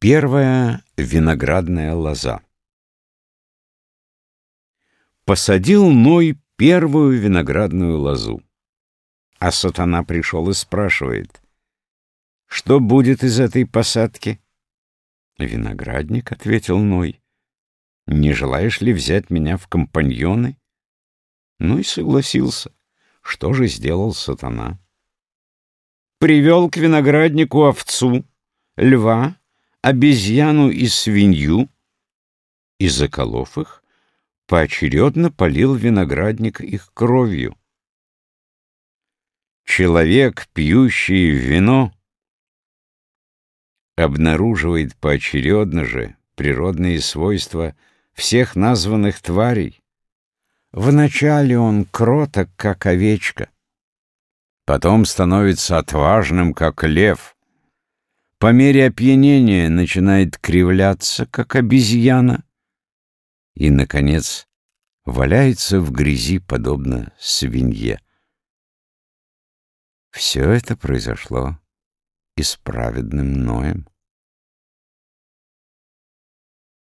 Первая виноградная лоза Посадил Ной первую виноградную лозу. А сатана пришел и спрашивает, «Что будет из этой посадки?» «Виноградник», — ответил Ной, «не желаешь ли взять меня в компаньоны?» Ну и согласился. Что же сделал сатана? Привел к винограднику овцу, льва, обезьяну и свинью, и, заколов их, поочередно полил виноградник их кровью. Человек, пьющий вино, обнаруживает поочередно же природные свойства всех названных тварей. Вначале он кроток, как овечка, потом становится отважным, как лев — по мере опьянения начинает кривляться, как обезьяна, и, наконец, валяется в грязи, подобно свинье. Все это произошло и с праведным Ноем.